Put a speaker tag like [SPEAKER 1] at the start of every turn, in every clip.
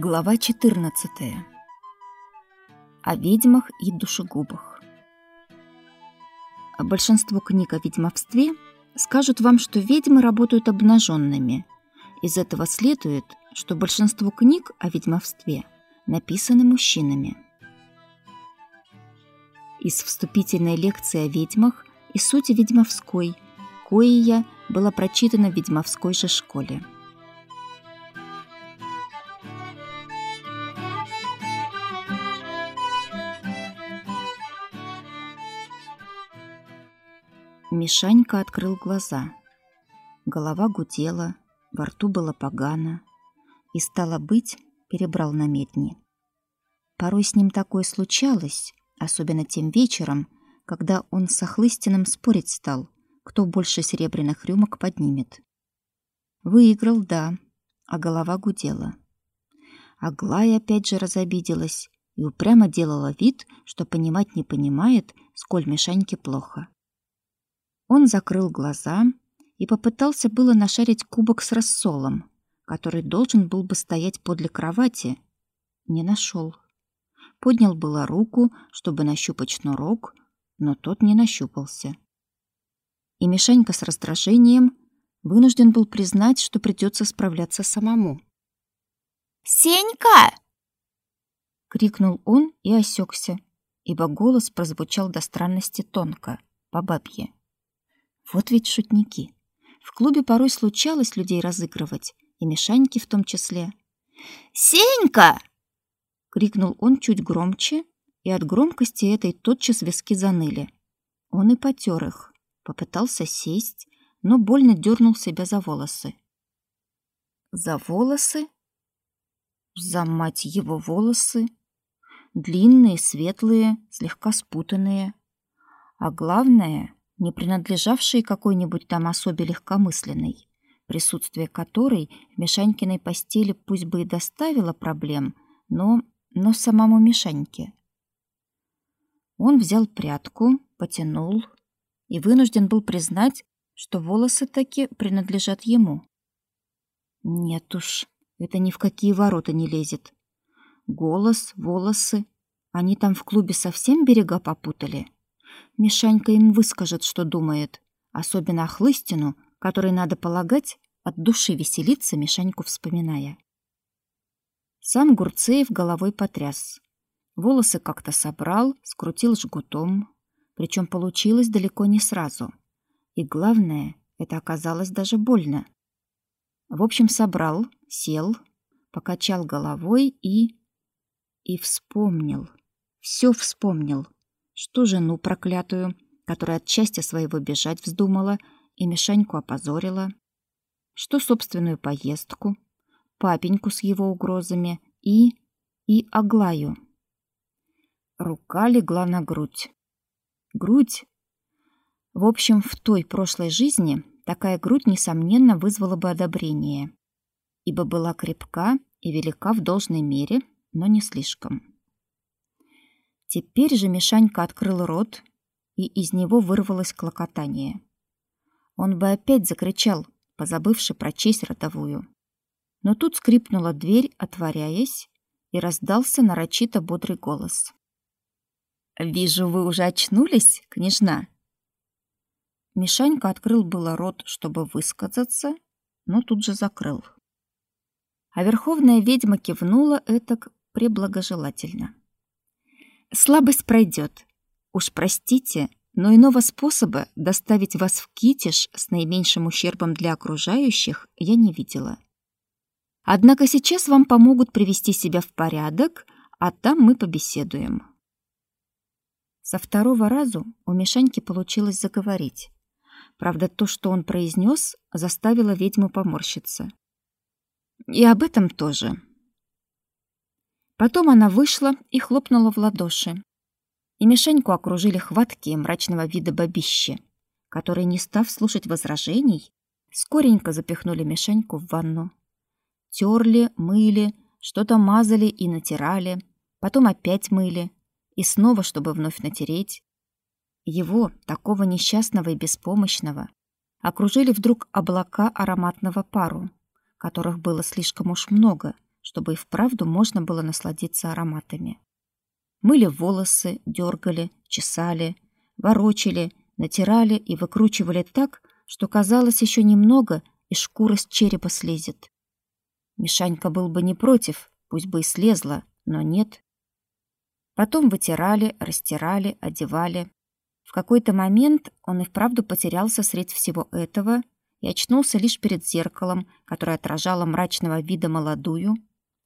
[SPEAKER 1] Глава 14. О ведьмах и душегубах. Большинство книг о ведьмовстве скажут вам, что ведьмы работают обнаженными. Из этого следует, что большинство книг о ведьмовстве написаны мужчинами. Из вступительной лекции о ведьмах и сути ведьмовской, коя была прочитана в ведьмовской же школе. Мишанька открыл глаза. Голова гудела, во рту было погано, и, стало быть, перебрал на медни. Порой с ним такое случалось, особенно тем вечером, когда он с Охлыстиным спорить стал, кто больше серебряных рюмок поднимет. Выиграл, да, а голова гудела. Аглая опять же разобиделась и упрямо делала вид, что понимать не понимает, сколь Мишаньке плохо. Он закрыл глаза и попытался было нашарить кубок с рассолом, который должен был бы стоять подле кровати. Не нашел. Поднял было руку, чтобы нащупать шнурок, но тот не нащупался. И Мишанька с раздражением вынужден был признать, что придется справляться самому.
[SPEAKER 2] «Сенька!»
[SPEAKER 1] — крикнул он и осекся, ибо голос прозвучал до странности тонко, по бабье. Вот ведь шутники. В клубе порой случалось людей разыгрывать, и Мишаньки в том числе.
[SPEAKER 2] «Сенька!»
[SPEAKER 1] — крикнул он чуть громче, и от громкости этой тотчас виски заныли. Он и потер их, попытался сесть, но больно дернул себя за волосы. За волосы? За мать его волосы? Длинные, светлые, слегка спутанные. А главное, не принадлежавшие какой-нибудь там особе легкомысленной, присутствие которой в Мишанькиной постели пусть бы и доставило проблем, но, но самому Мишаньке. Он взял прядку, потянул и вынужден был признать, что волосы таки принадлежат ему. Нет уж, это ни в какие ворота не лезет. Голос, волосы, они там в клубе совсем берега попутали. Мишанька им выскажет, что думает, особенно Охлыстину, которой, надо полагать, от души веселиться, Мишаньку вспоминая. Сам Гурцеев головой потряс. Волосы как-то собрал, скрутил жгутом, причем получилось далеко не сразу. И главное, это оказалось даже больно. В общем, собрал, сел, покачал головой и... И вспомнил. Все вспомнил что жену проклятую, которая от счастья своего бежать вздумала и Мишаньку опозорила, что собственную поездку, папеньку с его угрозами и... и Аглаю. Рука легла на грудь. Грудь? В общем, в той прошлой жизни такая грудь, несомненно, вызвала бы одобрение, ибо была крепка и велика в должной мере, но не слишком. Теперь же Мишанька открыл рот, и из него вырвалось клокотание. Он бы опять закричал, позабывши прочесть ротовую. Но тут скрипнула дверь, отворяясь, и раздался нарочито бодрый голос. «Вижу, вы уже очнулись, княжна!» Мишанька открыл было рот, чтобы высказаться, но тут же закрыл. А верховная ведьма кивнула этак преблагожелательно. Слабость пройдет. Уж простите, но иного способа доставить вас в Китиш с наименьшим ущербом для окружающих я не видела. Однако сейчас вам помогут привести себя в порядок, а там мы побеседуем. Со второго разу у Мишаньки получилось заговорить. Правда, то, что он произнес, заставило ведьму поморщиться. И об этом тоже. Потом она вышла и хлопнула в ладоши. И Мишеньку окружили хваткие мрачного вида бабищи, которые, не став слушать возражений, скоренько запихнули Мишеньку в ванну. Терли, мыли, что-то мазали и натирали, потом опять мыли, и снова, чтобы вновь натереть. Его, такого несчастного и беспомощного, окружили вдруг облака ароматного пару, которых было слишком уж много — чтобы и вправду можно было насладиться ароматами. Мыли волосы, дергали, чесали, ворочали, натирали и выкручивали так, что казалось еще немного, и шкура с черепа слезет. Мишанька был бы не против, пусть бы и слезла, но нет. Потом вытирали, растирали, одевали. В какой-то момент он и вправду потерялся средь всего этого и очнулся лишь перед зеркалом, которое отражало мрачного вида молодую,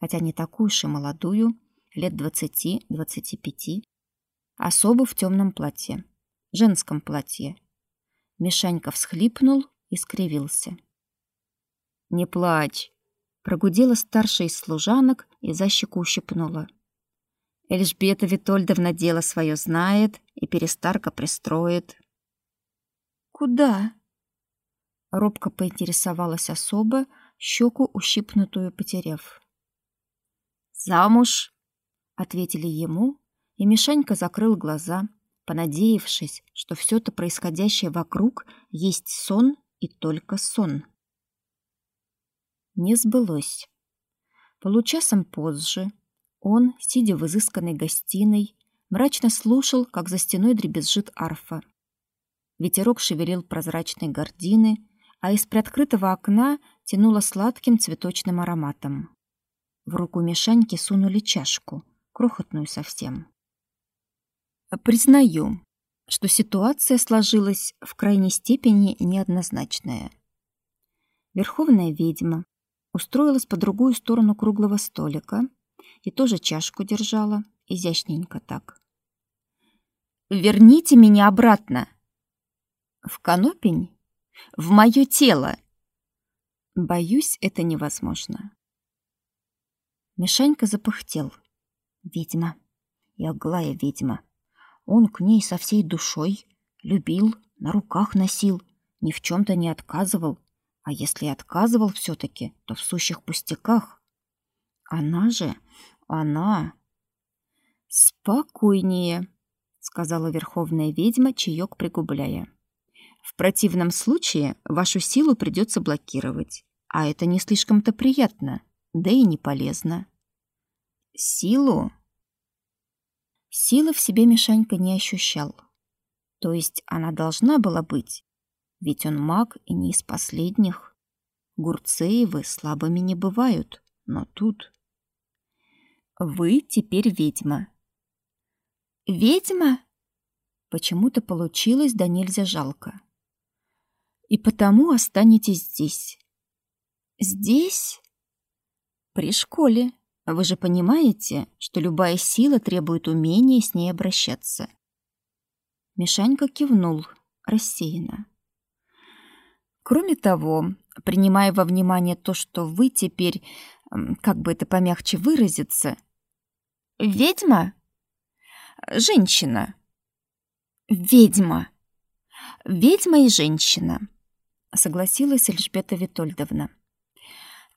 [SPEAKER 1] хотя не такую уж и молодую, лет двадцати-двадцати пяти, особо в темном платье, женском платье. Мишанька всхлипнул и скривился. «Не плачь!» — прогудела старшая из служанок и за щеку ущипнула. Эльжбета Витольдовна дело свое знает и перестарка пристроит. «Куда?» — робко поинтересовалась особа, щеку ущипнутую потеряв. «Замуж!» — ответили ему, и Мишанька закрыл глаза, понадеявшись, что все то происходящее вокруг есть сон и только сон. Не сбылось. Получасом позже он, сидя в изысканной гостиной, мрачно слушал, как за стеной дребезжит арфа. Ветерок шевелил прозрачные гардины, а из приоткрытого окна тянуло сладким цветочным ароматом. В руку Мишаньки сунули чашку, крохотную совсем. Признаю, что ситуация сложилась в крайней степени неоднозначная. Верховная ведьма устроилась по другую сторону круглого столика и тоже чашку держала, изящненько так. «Верните меня обратно!» «В конопень? В мое тело!» Боюсь, это невозможно. Мишанька запыхтел. Ведьма. И Аглая ведьма. Он к ней со всей душой любил, на руках носил, ни в чем-то не отказывал. А если отказывал все-таки, то в сущих пустяках. Она же, она... «Спокойнее», — сказала верховная ведьма, чаек пригубляя. «В противном случае вашу силу придется блокировать, а это не слишком-то приятно да и не полезно. Силу? Силы в себе Мишанька не ощущал. То есть она должна была быть, ведь он маг и не из последних. Гурцеевы слабыми не бывают, но тут... Вы теперь ведьма. Ведьма? Почему-то получилось да нельзя жалко. И потому останетесь здесь. Здесь? При школе. Вы же понимаете, что любая сила требует умения с ней обращаться. Мишанька кивнул, рассеянно. Кроме того, принимая во внимание то, что вы теперь, как бы это помягче выразиться, ведьма? Женщина. Ведьма. Ведьма и женщина, согласилась Эльжбета Витольдовна.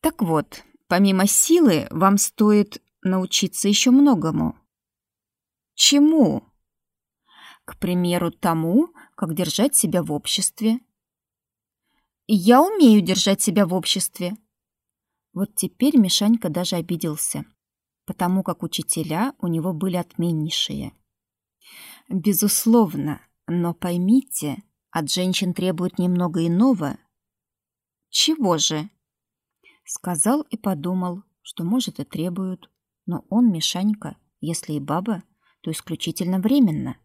[SPEAKER 1] Так вот, Помимо силы, вам стоит научиться еще многому. Чему? К примеру, тому, как держать себя в обществе. Я умею держать себя в обществе. Вот теперь Мишанька даже обиделся, потому как учителя у него были отменнейшие. Безусловно, но поймите, от женщин требуют немного иного. Чего же? Сказал и подумал, что, может, и требуют. Но он, Мишанька, если и баба, то исключительно временно.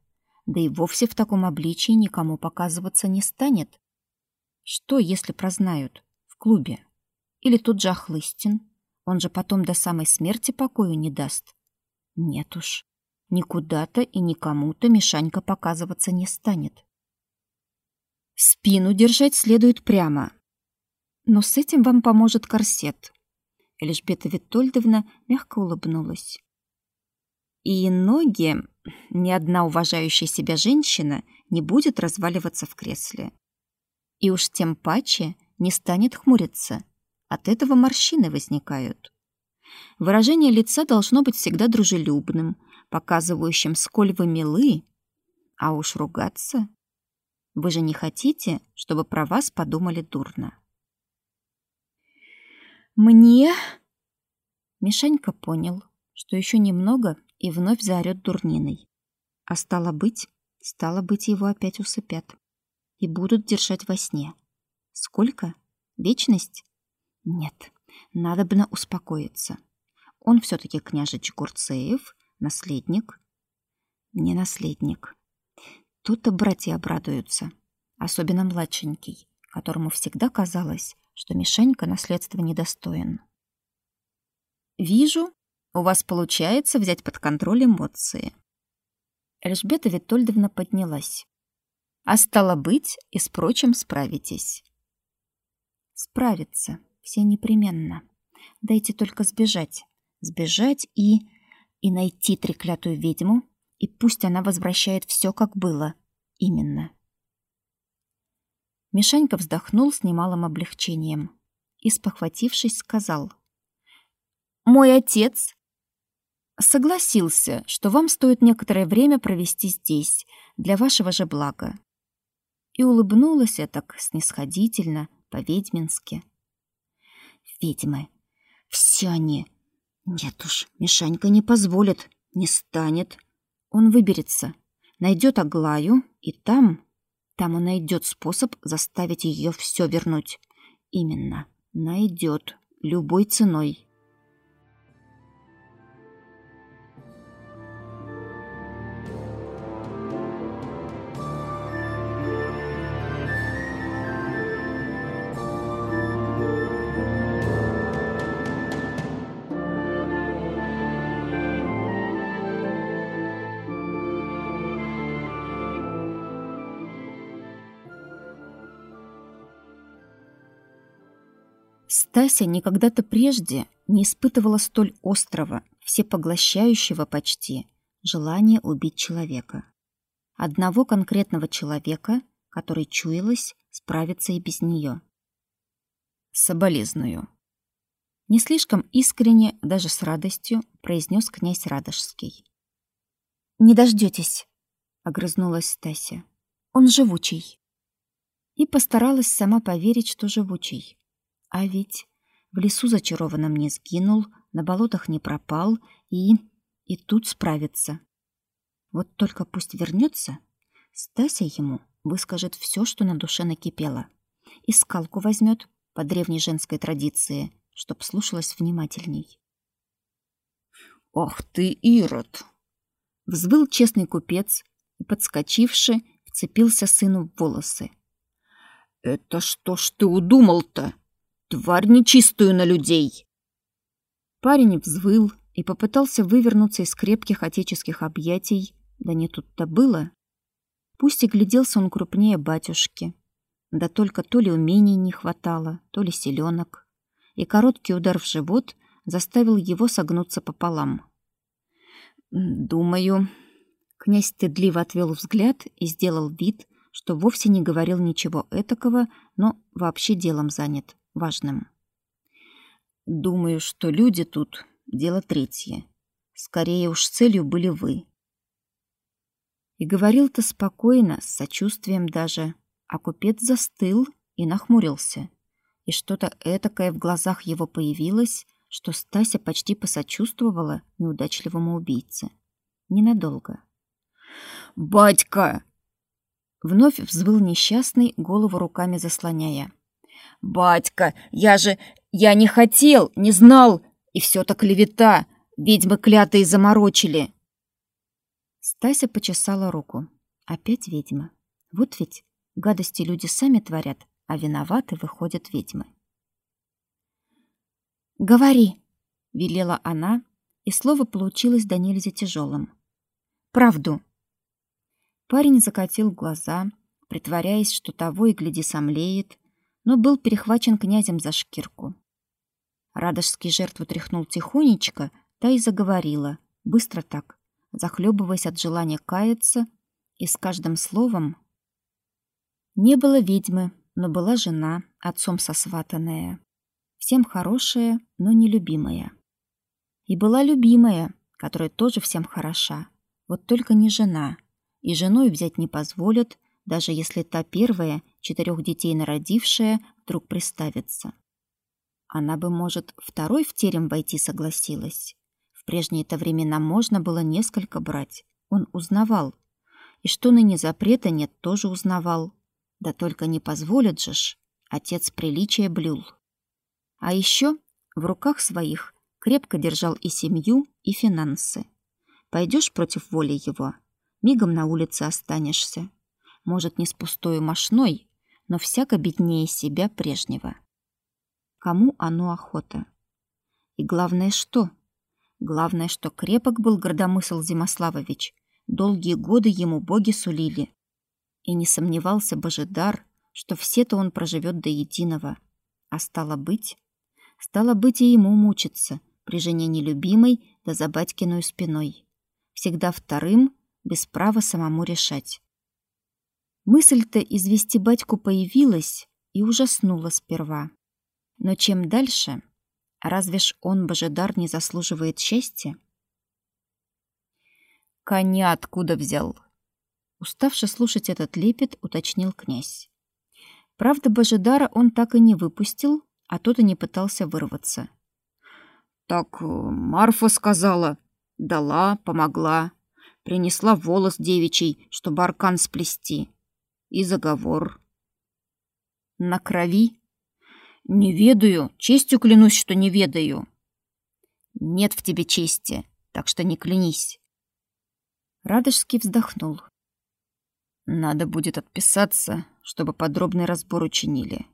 [SPEAKER 1] Да и вовсе в таком обличии никому показываться не станет. Что, если прознают? В клубе? Или тот же Охлыстин? Он же потом до самой смерти покою не даст. Нет уж. Никуда-то и никому-то Мишанька показываться не станет. Спину держать следует прямо, но с этим вам поможет корсет. Эльжбета Витольдовна мягко улыбнулась. И ноги ни одна уважающая себя женщина не будет разваливаться в кресле. И уж тем паче не станет хмуриться. От этого морщины возникают. Выражение лица должно быть всегда дружелюбным, показывающим, сколь вы милы. А уж ругаться... Вы же не хотите, чтобы про вас подумали дурно. «Мне?» Мишанька понял, что еще немного и вновь заорет дурниной. А стало быть, стало быть, его опять усыпят. И будут держать во сне. Сколько? Вечность? Нет, надо бы на успокоиться. Он все-таки княжич Гурцеев, наследник. Не наследник. Тут-то братья обрадуются, особенно младшенький, которому всегда казалось, что Мишенька наследства недостоин. «Вижу, у вас получается взять под контроль эмоции». Эльжбета Витольдовна поднялась. «А стало быть, и с прочим справитесь». «Справиться, все непременно. Дайте только сбежать. Сбежать и... и найти треклятую ведьму, и пусть она возвращает все, как было. Именно». Мишанька вздохнул с немалым облегчением и, спохватившись, сказал. «Мой отец согласился, что вам стоит некоторое время провести здесь, для вашего же блага». И улыбнулась я так снисходительно, по-ведьмински. «Ведьмы! Все они! Нет уж, Мишанька не позволит, не станет. Он выберется, найдет Аглаю, и там, там он найдет способ заставить ее все вернуть. Именно, найдет, любой ценой. Стася никогда-то прежде не испытывала столь острого, всепоглощающего почти желания убить человека. Одного конкретного человека, который чуялось справиться и без нее. «Соболезную». Не слишком искренне, даже с радостью, произнес князь Радожский. «Не дождетесь», — огрызнулась Стася. «Он живучий». И постаралась сама поверить, что живучий. А ведь в лесу зачарованном не сгинул, на болотах не пропал и... и тут справится. Вот только пусть вернется, Стася ему выскажет все, что на душе накипело. И скалку возьмет по древней женской традиции, чтоб слушалась внимательней.
[SPEAKER 3] «Ах ты, Ирод!»
[SPEAKER 1] Взвыл честный купец и, подскочивши, вцепился сыну в волосы.
[SPEAKER 3] «Это что ж ты удумал-то?» Тварь нечистую на людей!»
[SPEAKER 1] Парень взвыл и попытался вывернуться из крепких отеческих объятий, да не тут-то было. Пусть и гляделся он крупнее батюшки, да только то ли умений не хватало, то ли селенок, и короткий удар в живот заставил его согнуться пополам. «Думаю...» Князь стыдливо отвел взгляд и сделал вид, что вовсе не говорил ничего этакого, но вообще делом занят важным. Думаю, что люди тут — дело третье. Скорее уж целью были вы. И говорил-то спокойно, с сочувствием даже, а купец застыл и нахмурился. И что-то этакое в глазах его появилось, что Стася почти посочувствовала неудачливому убийце. Ненадолго.
[SPEAKER 3] «Батька!»
[SPEAKER 1] Вновь взвыл несчастный, голову руками заслоняя.
[SPEAKER 3] «Батька, я же... Я не хотел, не знал! И все так клевета! Ведьмы клятые заморочили!»
[SPEAKER 1] Стася почесала руку. Опять ведьма. Вот ведь гадости люди сами творят, а виноваты выходят ведьмы. «Говори!» — велела она, и слово получилось до нельзя тяжелым. «Правду!» Парень закатил глаза, притворяясь, что того и гляди сомлеет, но был перехвачен князем за шкирку. Радожский жертву тряхнул тихонечко, та и заговорила, быстро так, захлебываясь от желания каяться, и с каждым словом не было ведьмы, но была жена, отцом сосватанная. Всем хорошая, но нелюбимая. И была любимая, которая тоже всем хороша. Вот только не жена. И женой взять не позволят, даже если та первая, четырех детей народившая, вдруг приставится. Она бы, может, второй в терем войти согласилась. В прежние-то времена можно было несколько брать. Он узнавал. И что ныне запрета нет, тоже узнавал. Да только не позволит же ж. Отец приличия блюл. А еще в руках своих крепко держал и семью, и финансы. Пойдешь против воли его, мигом на улице останешься. Может, не с пустой мошной, но всяко беднее себя прежнего. Кому оно охота? И главное что? Главное, что крепок был Гордомысл Зимославович. Долгие годы ему боги сулили. И не сомневался Божидар, что все-то он проживет до единого. А стало быть... Стало быть и ему мучиться, при жене нелюбимой да за батькиной спиной. Всегда вторым, без права самому решать. Мысль-то извести батьку появилась и ужаснула сперва. Но чем дальше, разве ж он, Божедар, не заслуживает счастья?
[SPEAKER 3] Коня откуда взял?
[SPEAKER 1] Уставший слушать этот лепет, уточнил князь. Правда, Божедара он так и не выпустил, а тот и не пытался вырваться.
[SPEAKER 3] Так э, Марфа сказала, дала, помогла, принесла волос девичий, чтобы аркан сплести. И заговор.
[SPEAKER 1] На крови?
[SPEAKER 3] Не ведаю, честью клянусь, что не ведаю.
[SPEAKER 1] Нет в тебе чести, так что не клянись. Радожский вздохнул.
[SPEAKER 3] Надо будет отписаться, чтобы подробный разбор учинили.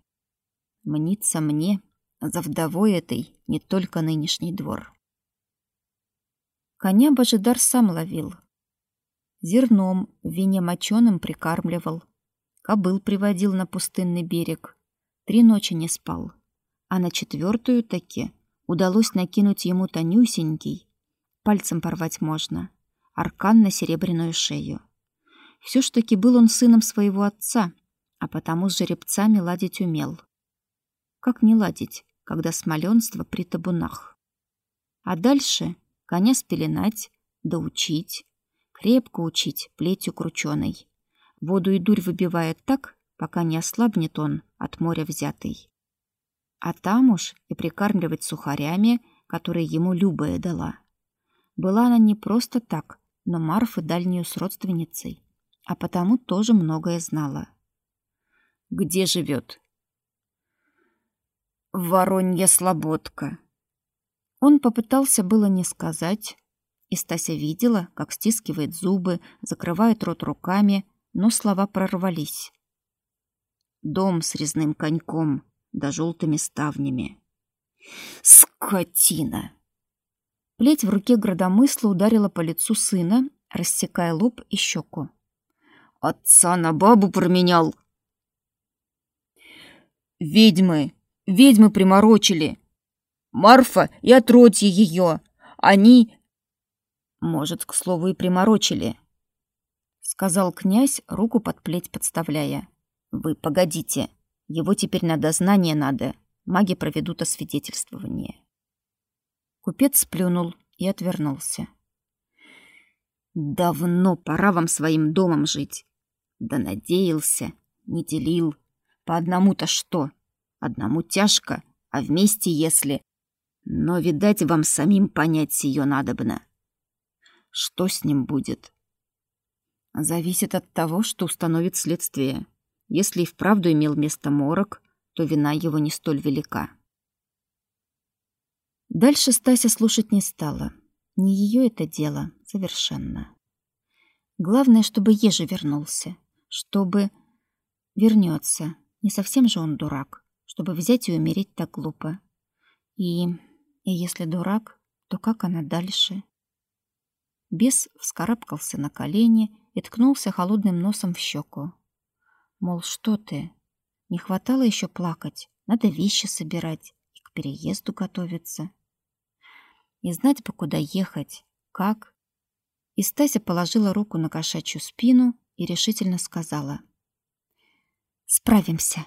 [SPEAKER 1] Мнится мне, за вдовой этой не только нынешний двор. Коня Божидар сам ловил. Зерном, вине моченым прикармливал. Кобыл приводил на пустынный берег. Три ночи не спал. А на четвертую таки удалось накинуть ему тонюсенький, пальцем порвать можно, аркан на серебряную шею. Все ж таки был он сыном своего отца, а потому с жеребцами ладить умел. Как не ладить, когда смоленство при табунах? А дальше коня спеленать, да учить, крепко учить плетью крученой. Воду и дурь выбивает так, пока не ослабнет он от моря взятый. А там уж и прикармливать сухарями, которые ему любая дала. Была она не просто так, но Марфы дальнюю с родственницей, а потому тоже многое знала.
[SPEAKER 3] Где живет? Воронья слободка.
[SPEAKER 1] Он попытался было не сказать, и Стася видела, как стискивает зубы, закрывает рот руками, но слова прорвались. Дом с резным коньком да желтыми ставнями.
[SPEAKER 3] Скотина!
[SPEAKER 1] Плеть в руке градомысла ударила по лицу сына, рассекая лоб и щеку.
[SPEAKER 3] Отца на бабу променял. Ведьмы, ведьмы приморочили. Марфа и отродье ее. Они...
[SPEAKER 1] Может, к слову, и приморочили, — сказал князь, руку под плеть подставляя. Вы погодите, его теперь на дознание надо. Маги проведут освидетельствование. Купец сплюнул и отвернулся. Давно пора вам своим домом жить. Да надеялся, не делил. По одному-то что? Одному тяжко, а вместе если... Но, видать, вам самим понять сие надобно. Что с ним будет? Зависит от того, что установит следствие. Если и вправду имел место морок, то вина его не столь велика. Дальше Стася слушать не стала. Не ее это дело, совершенно. Главное, чтобы Ежи вернулся чтобы... Вернется. Не совсем же он дурак, чтобы взять и умереть так глупо. И... И если дурак, то как она дальше? Бес вскарабкался на колени и ткнулся холодным носом в щеку. Мол, что ты? Не хватало еще плакать. Надо вещи собирать и к переезду готовиться. И знать бы, куда ехать, как. И Стася положила руку на кошачью спину и решительно сказала. «Справимся».